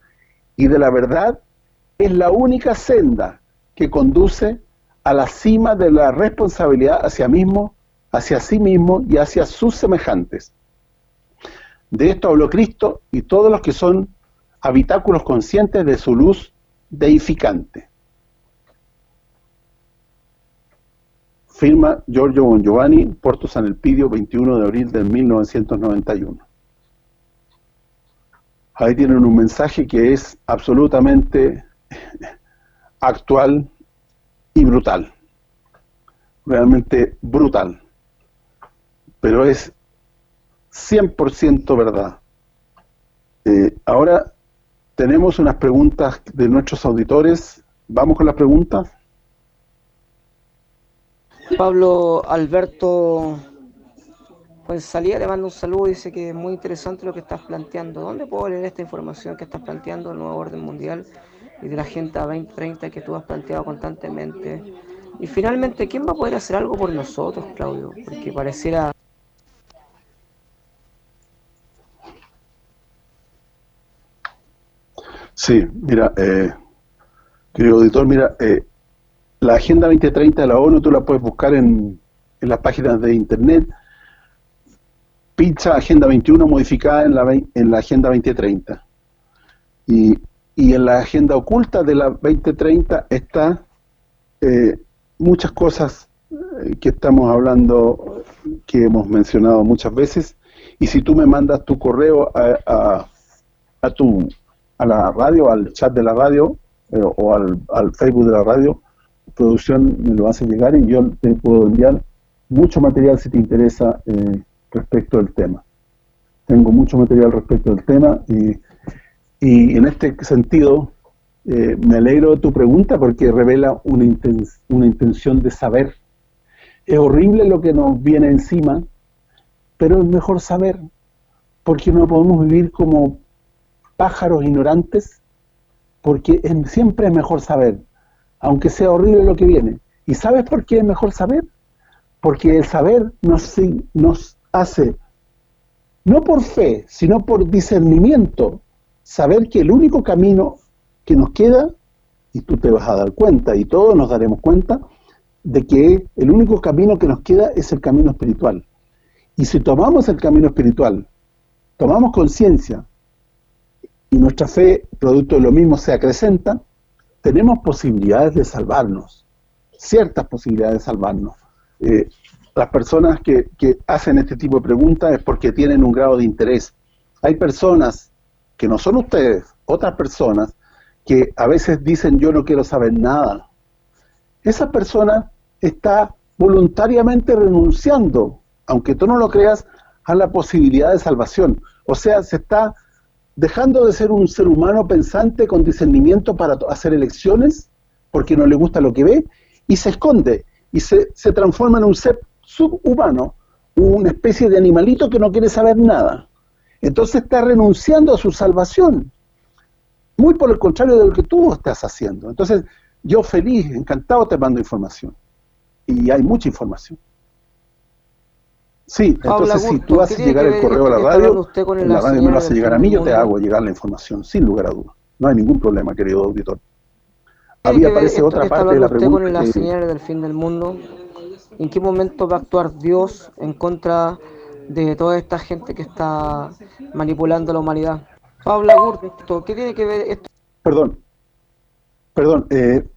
y de la verdad es la única senda que conduce a la cima de la responsabilidad hacia mismo, hacia sí mismo y hacia sus semejantes. De esto habló Cristo y todos los que son habitáculos conscientes de su luz deificante. Firma Giorgio Bon Giovanni, Porto San Elpidio, 21 de abril de 1991. Ahí tienen un mensaje que es absolutamente actual y brutal. Realmente brutal. Pero es 100% verdad. Eh, ahora tenemos unas preguntas de nuestros auditores. ¿Vamos con las preguntas? Pablo Alberto pues salía, le mando un saludo, dice que es muy interesante lo que estás planteando. ¿Dónde puedo leer esta información que estás planteando del nuevo orden mundial y de la Agenda 2030 que tú has planteado constantemente? Y finalmente, ¿quién va a poder hacer algo por nosotros, Claudio? Porque pareciera... Sí, mira, eh, querido auditor, mira, eh, la Agenda 2030 de la ONU tú la puedes buscar en las páginas de internet, pincha Agenda 21 modificada en la, en la Agenda 2030. Y, y en la Agenda oculta de la 2030 está eh, muchas cosas eh, que estamos hablando, que hemos mencionado muchas veces, y si tú me mandas tu correo a, a, a tu a la radio, al chat de la radio eh, o al, al, Facebook de la radio, producción me lo hace llegar y yo te puedo enviar mucho material si te interesa eh, respecto del tema. Tengo mucho material respecto del tema y, y en este sentido eh, me alegro de tu pregunta porque revela una, inten una intención de saber. Es horrible lo que nos viene encima, pero es mejor saber, porque no podemos vivir como pájaros ignorantes, porque siempre es mejor saber, aunque sea horrible lo que viene. ¿Y sabes por qué es mejor saber? Porque el saber nos, nos hace, no por fe, sino por discernimiento, saber que el único camino que nos queda, y tú te vas a dar cuenta, y todos nos daremos cuenta, de que el único camino que nos queda es el camino espiritual. Y si tomamos el camino espiritual, tomamos conciencia, y nuestra fe, producto de lo mismo, se acrecenta, tenemos posibilidades de salvarnos, ciertas posibilidades de salvarnos. Eh, las personas que, que, hacen este tipo de preguntas es porque tienen un grado de interés. Hay personas que no son ustedes, otras personas, que a veces dicen yo no quiero saber nada. Esa persona está voluntariamente renunciando, aunque tú no lo creas, a la posibilidad de salvación. O sea, se está dejando de ser un ser humano pensante con discernimiento para hacer elecciones, porque no le gusta lo que ve, y se esconde, y se, se transforma en un ser subhumano, una especie de animalito que no quiere saber nada. Entonces está renunciando a su salvación. Muy por el contrario de lo que tú estás haciendo. Entonces, yo feliz, encantado te mando información. Y hay mucha información. Sí, entonces si tú haces llegar el correo a la radio, la radio me lo hace llegar a mí, yo te hago llegar la información, sin lugar a dudas. No hay ningún problema, querido auditor. Había aparece otra parte de la pregunta. con las señales del fin del mundo. ¿En qué momento va a actuar Dios en contra de toda esta gente que está manipulando la humanidad? Pablo Agurto, ¿qué tiene que ver esto? Perdón, perdón, eh,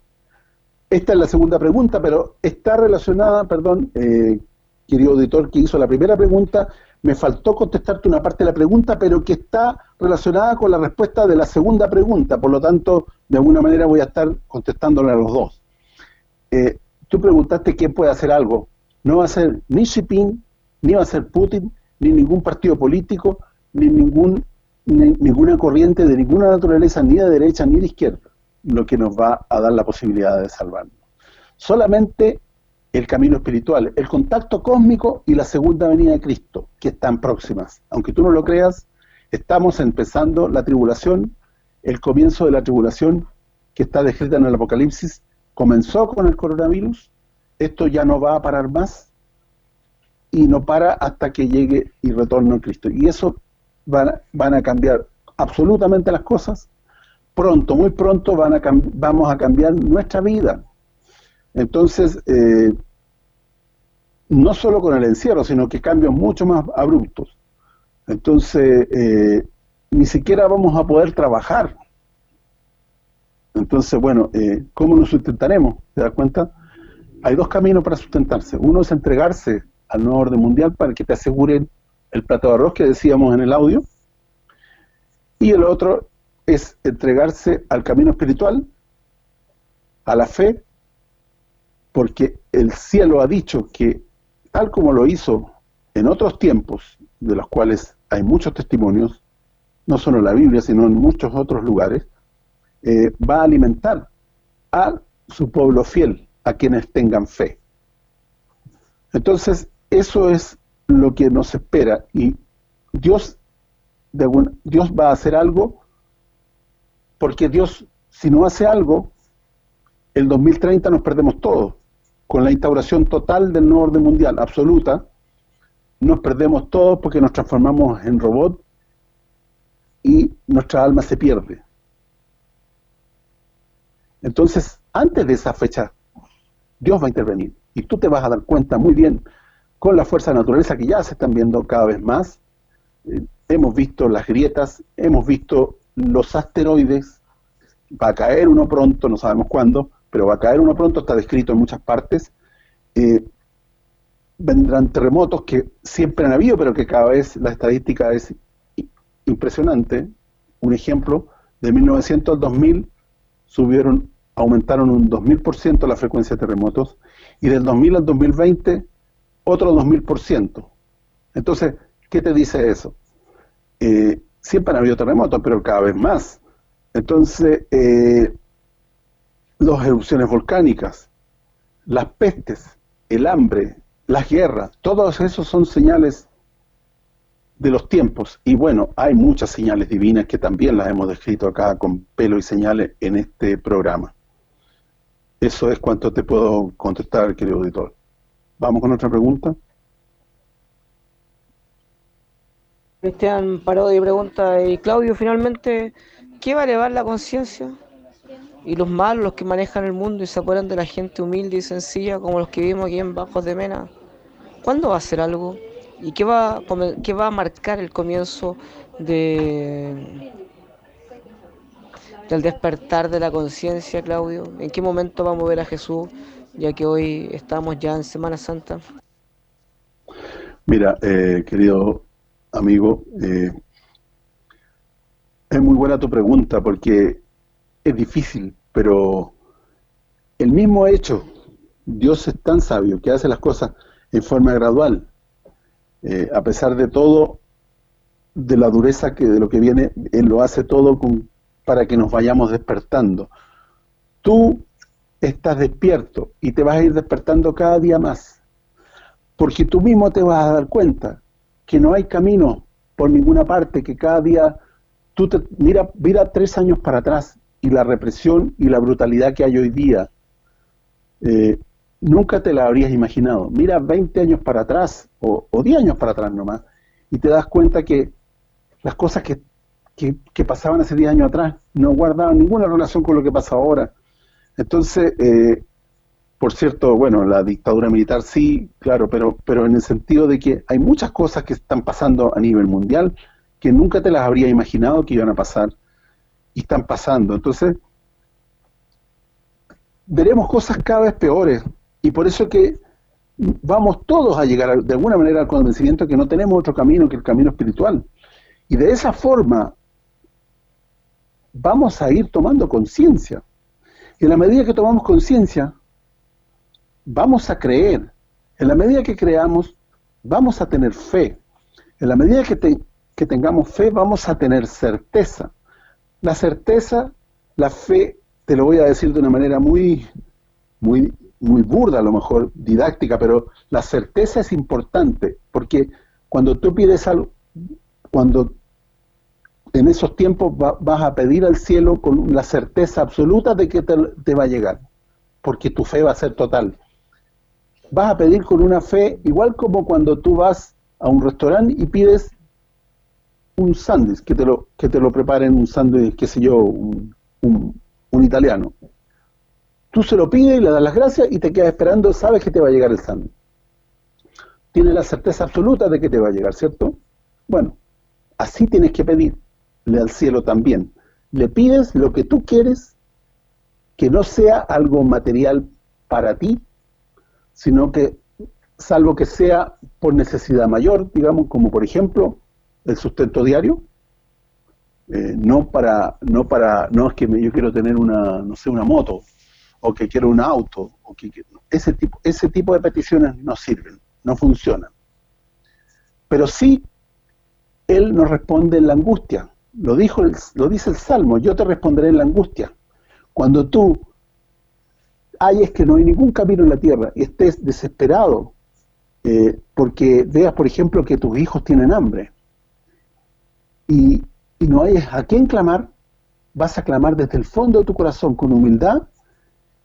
esta es la segunda pregunta, pero está relacionada, perdón, eh, querido auditor que hizo la primera pregunta, me faltó contestarte una parte de la pregunta, pero que está relacionada con la respuesta de la segunda pregunta, por lo tanto, de alguna manera voy a estar contestándole a los dos. Eh, tú preguntaste quién puede hacer algo. No va a ser ni Xi Jinping, ni va a ser Putin, ni ningún partido político, ni ningún ninguna corriente de ninguna naturaleza, ni de derecha ni de izquierda, lo que nos va a dar la posibilidad de salvarnos. Solamente el camino espiritual, el contacto cósmico y la segunda venida de Cristo, que están próximas. Aunque tú no lo creas, estamos empezando la tribulación, el comienzo de la tribulación que está descrita en el Apocalipsis, comenzó con el coronavirus, esto ya no va a parar más, y no para hasta que llegue y retorne a Cristo. Y eso van, van a cambiar absolutamente las cosas, pronto, muy pronto van a vamos a cambiar nuestra vida, entonces, eh, no solo con el encierro, sino que cambios mucho más abruptos. Entonces, eh, ni siquiera vamos a poder trabajar. Entonces, bueno, eh, ¿cómo nos sustentaremos? ¿Te das cuenta? Hay dos caminos para sustentarse. Uno es entregarse al nuevo orden mundial para que te aseguren el plato de arroz que decíamos en el audio. Y el otro es entregarse al camino espiritual, a la fe, porque el cielo ha dicho que, tal como lo hizo en otros tiempos, de los cuales hay muchos testimonios, no solo en la Biblia, sino en muchos otros lugares, eh, va a alimentar a su pueblo fiel, a quienes tengan fe. Entonces, eso es lo que nos espera, y Dios, de Dios va a hacer algo, porque Dios, si no hace algo, el 2030 nos perdemos todos con la instauración total del nuevo orden mundial, absoluta, nos perdemos todos porque nos transformamos en robot y nuestra alma se pierde. Entonces, antes de esa fecha, Dios va a intervenir. Y tú te vas a dar cuenta muy bien con la fuerza de naturaleza que ya se están viendo cada vez más. Eh, hemos visto las grietas, hemos visto los asteroides, va a caer uno pronto, no sabemos cuándo, pero va a caer uno pronto, está descrito en muchas partes. Eh, vendrán terremotos que siempre han habido, pero que cada vez la estadística es impresionante. Un ejemplo, de 1900 al 2000 subieron, aumentaron un 2000% la frecuencia de terremotos, y del 2000 al 2020 otro 2000%. Entonces, ¿qué te dice eso? Eh, siempre han habido terremotos, pero cada vez más. Entonces, eh, las erupciones volcánicas, las pestes, el hambre, las guerras, todos esos son señales de los tiempos. Y bueno, hay muchas señales divinas que también las hemos descrito acá con pelo y señales en este programa. Eso es cuanto te puedo contestar, querido auditor. ¿Vamos con otra pregunta? Cristian Parodi pregunta, y Claudio, finalmente, ¿qué va a elevar la conciencia? y los malos, los que manejan el mundo y se apuran de la gente humilde y sencilla, como los que vivimos aquí en Bajos de Mena, ¿cuándo va a hacer algo? ¿Y qué va a marcar el comienzo de del despertar de la conciencia, Claudio? ¿En qué momento vamos a ver a Jesús, ya que hoy estamos ya en Semana Santa? Mira, eh, querido amigo, eh, Es muy buena tu pregunta porque es difícil, pero el mismo hecho, Dios es tan sabio que hace las cosas en forma gradual. Eh, a pesar de todo, de la dureza que de lo que viene, Él lo hace todo con, para que nos vayamos despertando. Tú estás despierto y te vas a ir despertando cada día más, porque tú mismo te vas a dar cuenta que no hay camino por ninguna parte, que cada día tú te mira, mira tres años para atrás y la represión y la brutalidad que hay hoy día, eh, nunca te la habrías imaginado. Mira 20 años para atrás, o, o 10 años para atrás nomás, y te das cuenta que las cosas que, que, pasaban hace 10 años atrás no guardaban ninguna relación con lo que pasa ahora. Entonces, eh, por cierto, bueno, la dictadura militar sí, claro, pero pero en el sentido de que hay muchas cosas que están pasando a nivel mundial que nunca te las habría imaginado que iban a pasar y están pasando. Entonces, veremos cosas cada vez peores y por eso que vamos todos a llegar de alguna manera al convencimiento que no tenemos otro camino que el camino espiritual. Y de esa forma vamos a ir tomando conciencia. Y en la medida que tomamos conciencia, vamos a creer. En la medida que creamos, vamos a tener fe. En la medida que, que tengamos fe, vamos a tener certeza. La certeza, la fe, te lo voy a decir de una manera muy, muy, muy burda, a lo mejor didáctica, pero la certeza es importante, porque cuando tú pides algo, cuando en esos tiempos vas a pedir al cielo con la certeza absoluta de que te, va a llegar, porque tu fe va a ser total. Vas a pedir con una fe, igual como cuando tú vas a un restaurante y pides un sándwich, que te lo que te lo preparen un sándwich, qué sé yo, un, un italiano. Tú se lo pides y le das las gracias y te quedas esperando, sabes que te va a llegar el sándwich. Tienes la certeza absoluta de que te va a llegar, ¿cierto? Bueno, así tienes que pedir al cielo también. Le pides lo que tú quieres, que no sea algo material para ti, sino que, salvo que sea por necesidad mayor, digamos, como por ejemplo, el sustento diario, eh, no para, no para, no es que yo quiero tener una, no sé, una moto, o que quiero un auto, o que, ese tipo, ese tipo de peticiones no sirven, no funcionan. Pero sí, Él nos responde en la angustia, lo dijo lo dice el Salmo, yo te responderé en la angustia. Cuando tú hayas que no hay ningún camino en la tierra y estés desesperado eh, porque veas, por ejemplo, que tus hijos tienen hambre y, y no hayas a quién clamar, vas a clamar desde el fondo de tu corazón con humildad,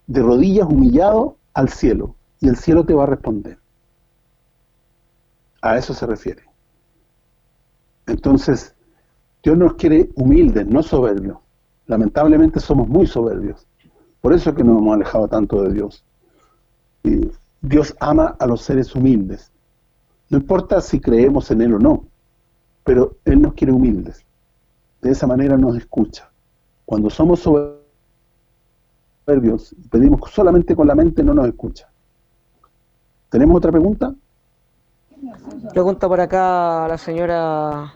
de rodillas, humillado al cielo, y el cielo te va a responder. A eso se refiere. Entonces, Dios nos quiere humildes, no soberbios. Lamentablemente somos muy soberbios. Por eso es que nos hemos alejado tanto de Dios. Y Dios ama a los seres humildes. No importa si creemos en Él o no, pero Él nos quiere humildes. De esa manera nos escucha. Cuando somos soberbios, pedimos solamente con la mente, no nos escucha. ¿Tenemos otra pregunta? Pregunta por acá la señora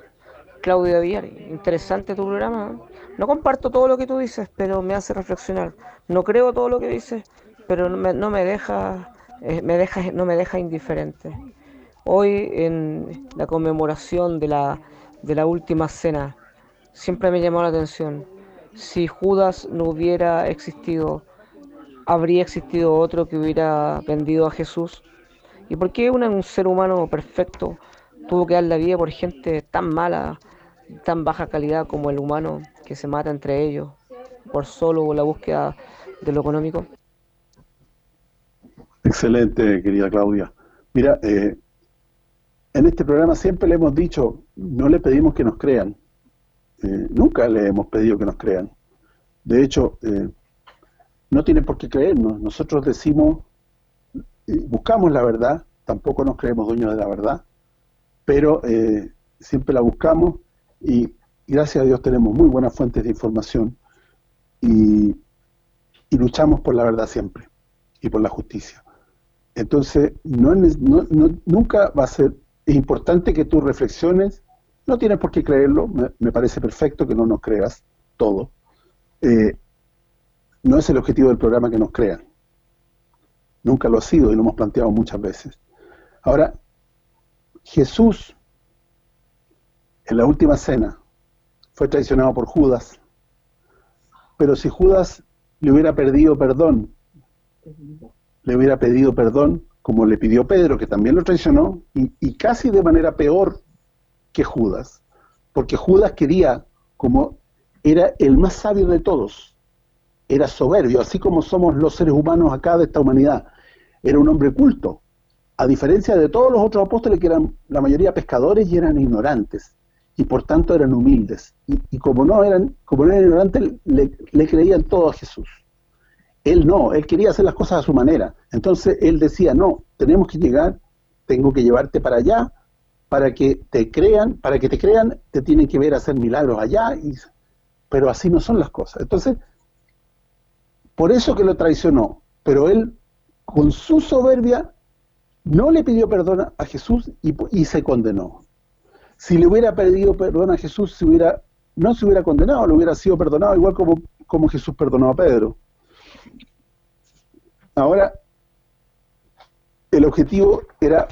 Claudia Villar, interesante tu programa. No comparto todo lo que tú dices, pero me hace reflexionar. No creo todo lo que dices, pero no me, deja eh, me deja no me deja indiferente. Hoy en la conmemoración de la de la última cena siempre me llamó la atención. Si Judas no hubiera existido, habría existido otro que hubiera vendido a Jesús. ¿Y por qué un ser humano perfecto tuvo que dar la vida por gente tan mala, tan baja calidad como el humano que se mata entre ellos por solo la búsqueda de lo económico? Excelente, querida Claudia. Mira, eh, en este programa siempre le hemos dicho, no le pedimos que nos crean. Eh, nunca le hemos pedido que nos crean. De hecho, eh, no tienen por qué creernos. Nosotros decimos, buscamos la verdad, tampoco nos creemos dueños de la verdad, pero siempre la buscamos y gracias a Dios tenemos muy buenas fuentes de información y, luchamos por la verdad siempre y por la justicia. Entonces, nunca va a ser, es importante que tú reflexiones no tienes por qué creerlo, me, parece perfecto que no nos creas todo. Eh, no es el objetivo del programa que nos crean. Nunca lo ha sido y lo hemos planteado muchas veces. Ahora, Jesús, en la última cena, fue traicionado por Judas, pero si Judas le hubiera pedido perdón, le hubiera pedido perdón, como le pidió Pedro, que también lo traicionó, y, casi de manera peor que Judas, porque Judas quería, como era el más sabio de todos, era soberbio, así como somos los seres humanos acá de esta humanidad, era un hombre culto, a diferencia de todos los otros apóstoles que eran la mayoría pescadores y eran ignorantes, y por tanto eran humildes, y, como no eran como no eran ignorantes, le, le creían todo a Jesús. Él no, él quería hacer las cosas a su manera. Entonces él decía, no, tenemos que llegar, tengo que llevarte para allá, para que te crean, para que te crean, te tienen que ver hacer milagros allá, y, pero así no son las cosas. Entonces, por eso que lo traicionó, pero él con su soberbia no le pidió perdón a Jesús y, se condenó. Si le hubiera pedido perdón a Jesús, hubiera, no se hubiera condenado, le hubiera sido perdonado, igual como, como Jesús perdonó a Pedro. Ahora, el objetivo era,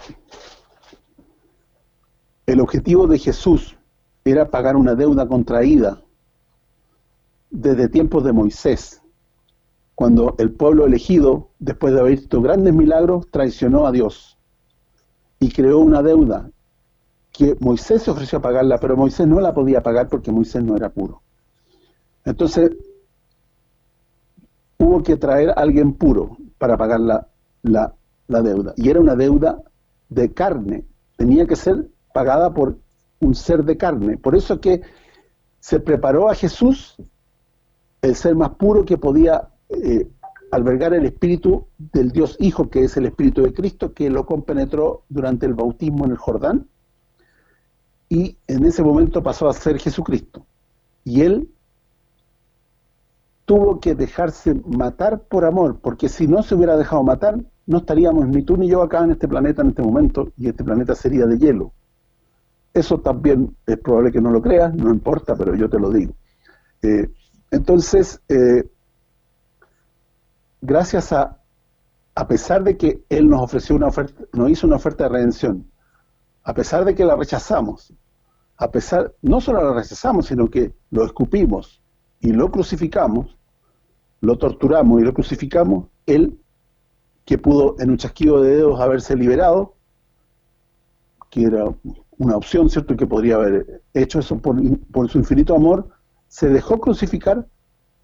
el objetivo de Jesús era pagar una deuda contraída desde tiempos de Moisés, cuando el pueblo elegido, después de haber visto grandes milagros, traicionó a Dios y creó una deuda que Moisés se ofreció a pagarla, pero Moisés no la podía pagar porque Moisés no era puro. Entonces, hubo que traer a alguien puro para pagar la, la, deuda. Y era una deuda de carne, tenía que ser pagada por un ser de carne. Por eso que se preparó a Jesús, el ser más puro que podía eh, albergar el espíritu del Dios Hijo, que es el espíritu de Cristo, que lo compenetró durante el bautismo en el Jordán, y en ese momento pasó a ser Jesucristo. Y él tuvo que dejarse matar por amor, porque si no se hubiera dejado matar, no estaríamos ni tú ni yo acá en este planeta en este momento, y este planeta sería de hielo. Eso también es probable que no lo creas, no importa, pero yo te lo digo. Eh, entonces, eh, gracias a, a pesar de que Él nos ofreció una oferta, nos hizo una oferta de redención, a pesar de que la rechazamos, a pesar, no solo la rechazamos, sino que lo escupimos y lo crucificamos, lo torturamos y lo crucificamos, él, que pudo en un chasquido de dedos haberse liberado, que era una opción, ¿cierto?, que podría haber hecho eso por, por su infinito amor, se dejó crucificar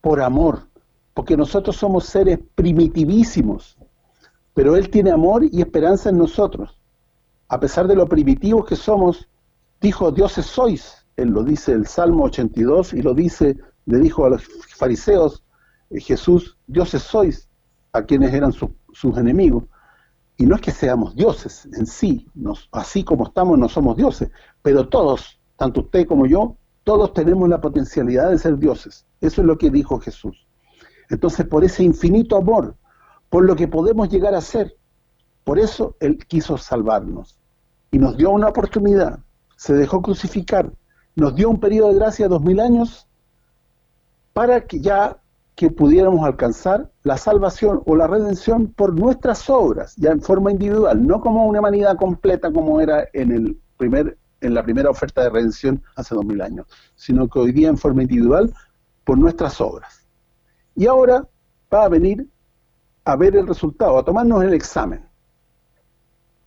por amor, porque nosotros somos seres primitivísimos, pero Él tiene amor y esperanza en nosotros. A pesar de lo primitivos que somos, dijo, dioses sois, Él lo dice el Salmo 82 y lo dice, le dijo a los fariseos, eh, Jesús, dioses sois a quienes eran sus enemigos. Y no es que seamos dioses en sí, nos, así como estamos no somos dioses, pero todos, tanto usted como yo, todos tenemos la potencialidad de ser dioses. Eso es lo que dijo Jesús. Entonces, por ese infinito amor, por lo que podemos llegar a ser, por eso Él quiso salvarnos. Y nos dio una oportunidad, se dejó crucificar, nos dio un periodo de gracia dos mil años, para que ya que pudiéramos alcanzar la salvación o la redención por nuestras obras, ya en forma individual, no como una humanidad completa como era en el primer en la primera oferta de redención hace dos mil años, sino que hoy día en forma individual por nuestras obras. Y ahora va a venir a ver el resultado, a tomarnos el examen.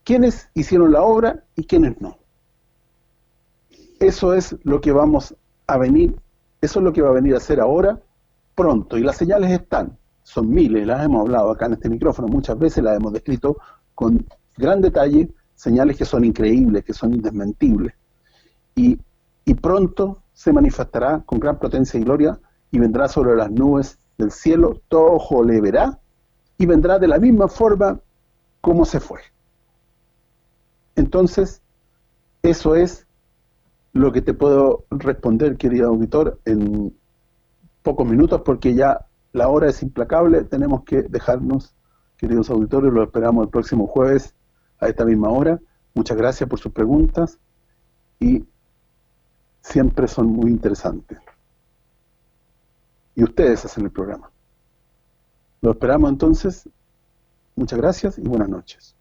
¿Quiénes hicieron la obra y quiénes no? Eso es lo que vamos a venir, eso es lo que va a venir a hacer ahora pronto, y las señales están, son miles, las hemos hablado acá en este micrófono, muchas veces las hemos descrito con gran detalle, señales que son increíbles, que son indesmentibles, y, y pronto se manifestará con gran potencia y gloria, y vendrá sobre las nubes del cielo, todo ojo le verá, y vendrá de la misma forma como se fue. Entonces, eso es lo que te puedo responder, querido auditor, en pocos minutos porque ya la hora es implacable, tenemos que dejarnos, queridos auditores, lo esperamos el próximo jueves a esta misma hora. Muchas gracias por sus preguntas y siempre son muy interesantes. Y ustedes hacen el programa. Lo esperamos entonces. Muchas gracias y buenas noches.